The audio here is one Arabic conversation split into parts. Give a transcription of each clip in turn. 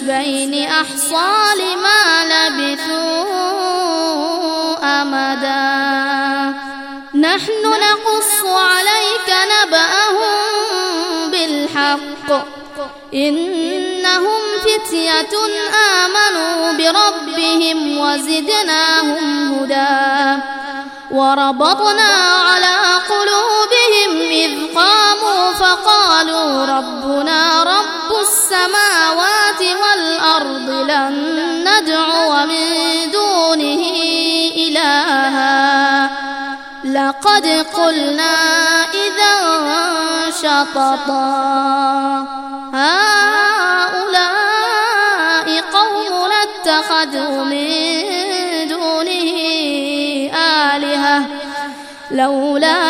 الحزبين أحصى لما لبثوا أمدا. نحن نقص عليك نبأهم بالحق. إنهم فتية آمنوا بربهم وزدناهم هدى. وربطنا على قلوبهم إذ قاموا فقالوا ربنا رب السماوات والأرض لن ندعو من دونه إلها. لقد قلنا إذا شططا. هؤلاء قوم اتخذوا من دونه آلهة. لولا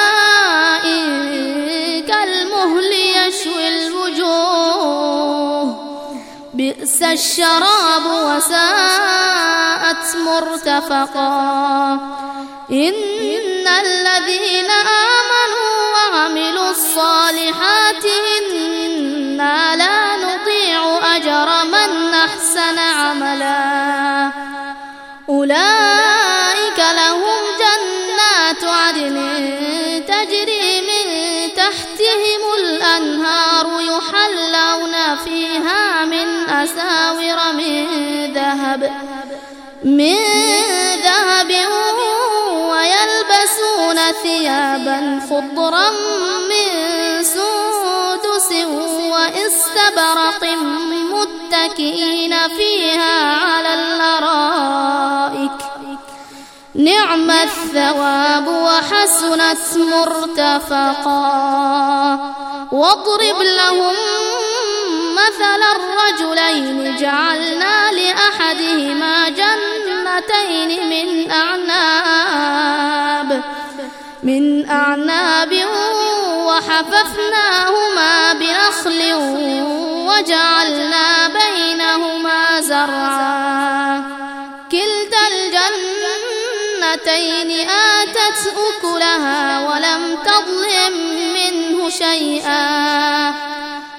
بئس الشراب وساءت مرتفقا. إن الذين آمنوا وعملوا الصالحات إنا لا نضيع أجر من أحسن عملا. أولئك ذهب من ذهب ويلبسون ثيابا خضرا من سندس واستبرق متكئين فيها على الأرائك. نعم الثواب وحسنت مرتفقا. واضرب لهم مثل الرجلين جعلنا لأحدهما جنتين من أعناب من أعناب وحففناهما بنخل وجعلنا بينهما زرعا. كلتا الجنتين آتت أكلها ولم تظلم منه شيئا.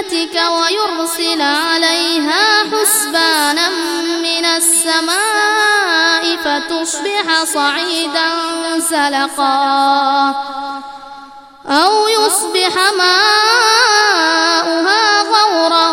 جنتك ويرسل عليها حسبانا من السماء فتصبح صعيدا زلقا أو يصبح ماؤها غورا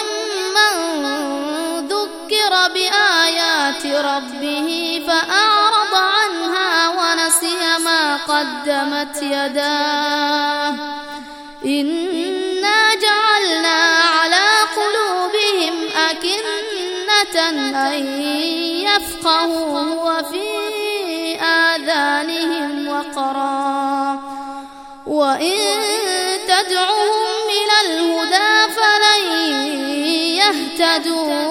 قدمت يداه. إنا جعلنا على قلوبهم أكنة أن يفقهوا وفي آذانهم وقرا. وإن تدعوهم إلى الهدى فلن يهتدوا.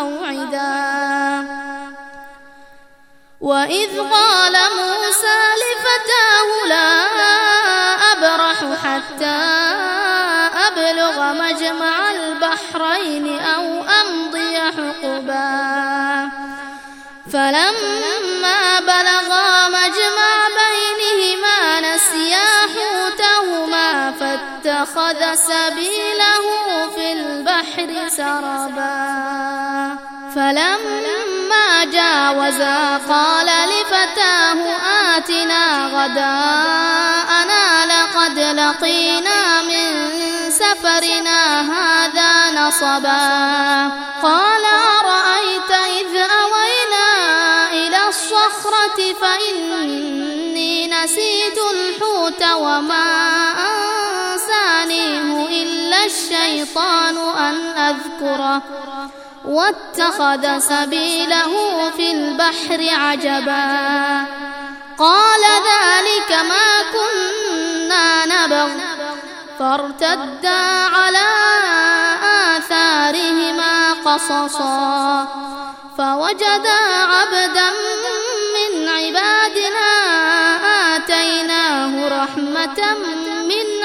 موعدا. وإذ قال موسى لفتاه لا أبرح حتى أبلغ مجمع البحرين أو أمضي حقبا. فلما بلغا فاتخذ سبيله في البحر سربا. فلما جاوزا قال لفتاه آتنا غداءنا لقد لقينا الشيطان أن أذكره. واتخذ سبيله في البحر عجبا. قال ذلك ما كنا نبغ. فارتدا على آثارهما قصصا. فوجدا عبدا من عبادنا آتيناه رحمة من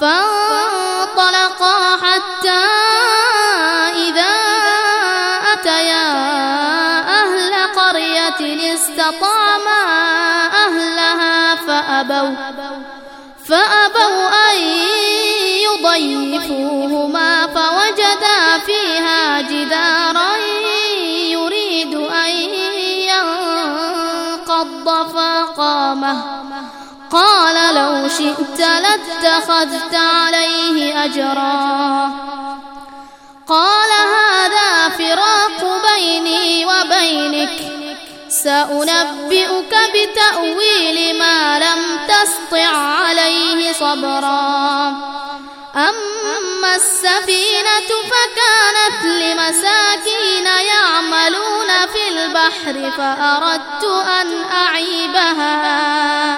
فانطلقا حتى شئت لاتخذت عليه أجرا. قال هذا فراق بيني وبينك. سأنبئك بتأويل ما لم تسطع عليه صبرا. أما السفينة فكانت لمساكين يعملون في البحر فأردت أن أعيبها.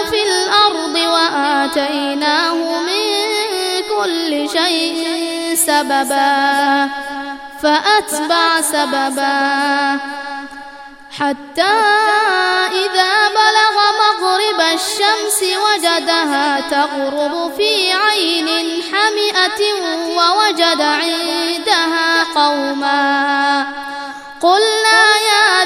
وآتيناه من كل شيء سببا فأتبع سببا حتى إذا بلغ مغرب الشمس وجدها تغرب في عين حمئة ووجد عندها قوما قلنا يا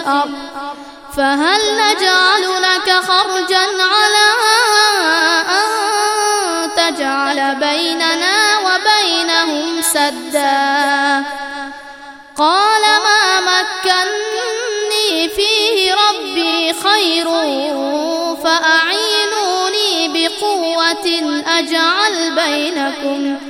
الأرض فهل نجعل لك خرجا على أن تجعل بيننا وبينهم سدا؟ قال ما مكني فيه ربي خير فأعينوني بقوة أجعل بينكم.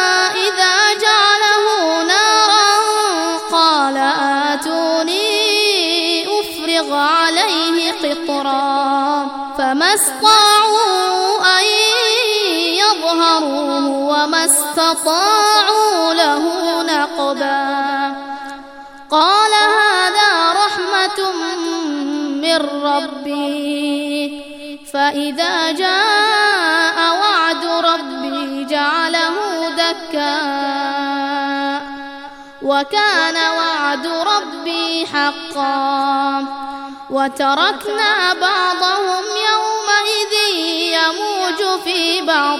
استطاعوا له نقبا. قال هذا رحمة من ربي. فإذا جاء وعد ربي جعله دكا. وكان وعد ربي حقا. وتركنا بعضهم يومئذ يموج في بعض.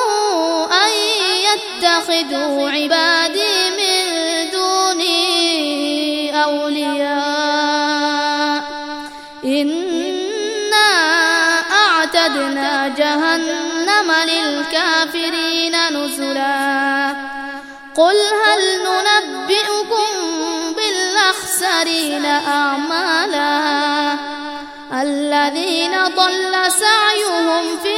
اتخذوا عبادي من دوني أولياء. إنا أعتدنا جهنم للكافرين نزلا. قل هل ننبئكم بالأخسرين أعمالا؟ الذين ضل سعيهم في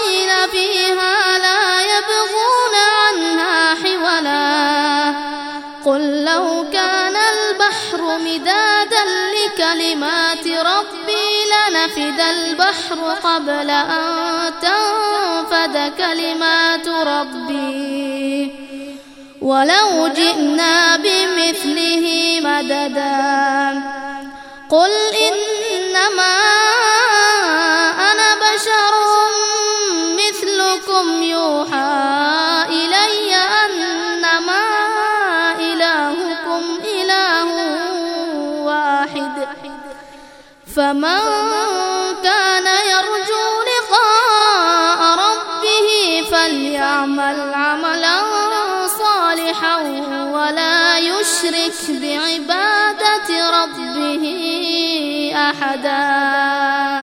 لنفد البحر قبل أن تنفد كلمات ربي. ولو جئنا بمثله مددا. قل إنما يشرك بعبادة ربه أحدا.